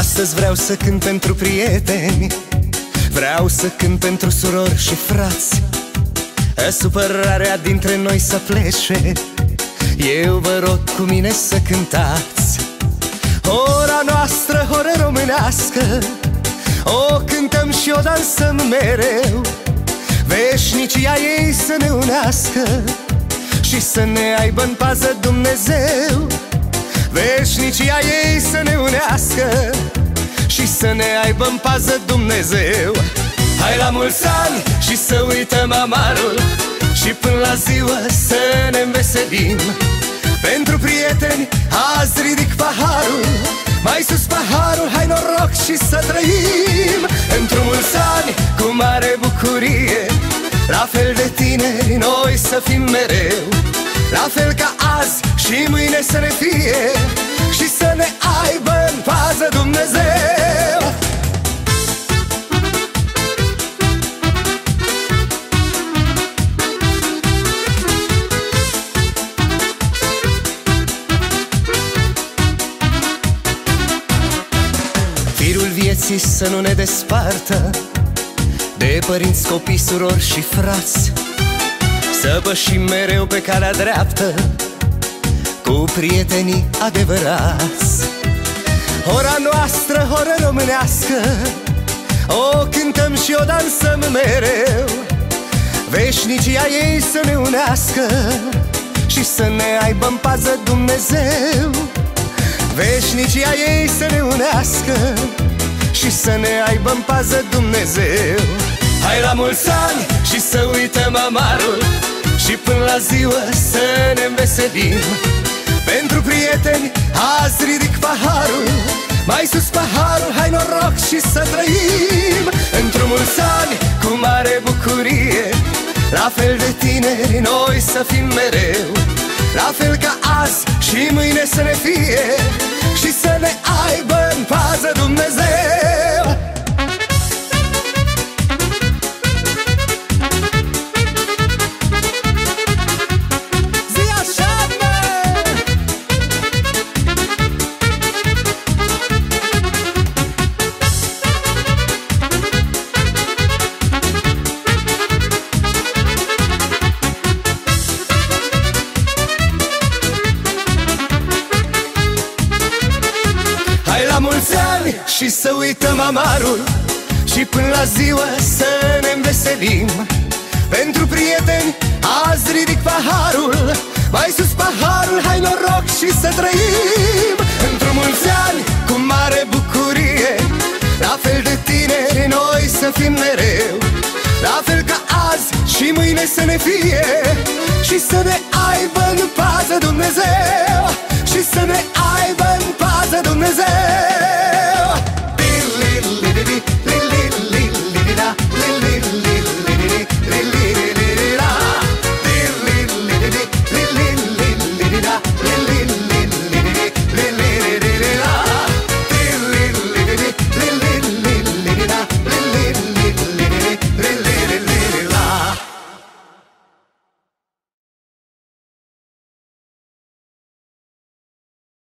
Astăzi vreau să cânt pentru prieteni Vreau să cânt pentru surori și frați. Supărarea dintre noi să plece Eu vă rog cu mine să cântați. Ora noastră, ora românească O cântăm și o dansăm mereu. Veșnicia ei să ne unească Și să ne aibă în pază Dumnezeu. Veșnicia ei să ne unească Și să ne aibă în pază Dumnezeu. Hai la mulți ani și să uităm amarul Și până la ziua să ne înveselim. Pentru prieteni azi ridic paharul Mai sus paharul, hai noroc și să trăim. Într-un mulți ani cu mare bucurie La fel de tineri noi să fim mereu. La fel ca azi și mâine să ne fie Și să ne aibă în pază Dumnezeu vieții să nu ne despartă De părinți, copii, surori și frați. Să pășim mereu pe calea dreaptă Cu prietenii adevărați. Ora noastră, ora românească O cântăm și o dansăm mereu. Veșnicia ei să ne unească Și să ne aibă în pază Dumnezeu. Veșnicia ei să ne unească Și să ne aibă în pază Dumnezeu. Hai la mulți ani și să uităm amarul Și până la ziua să ne înveselim. Pentru prieteni azi ridic paharul Mai sus paharul, hai noroc și să trăim. Într-un mulți ani cu mare bucurie La fel de tineri noi să fim mereu. La fel ca azi și mâine să ne fie Și să mulți ani și să uităm amarul Și până la ziua să ne înveselim. Pentru prieteni azi ridic paharul Mai sus paharul, hai noroc și să trăim. Într-un mulți ani cu mare bucurie La fel de tineri noi să fim mereu. La fel ca azi și mâine să ne fie Și să ne aibă în pază Dumnezeu Și să ne aibă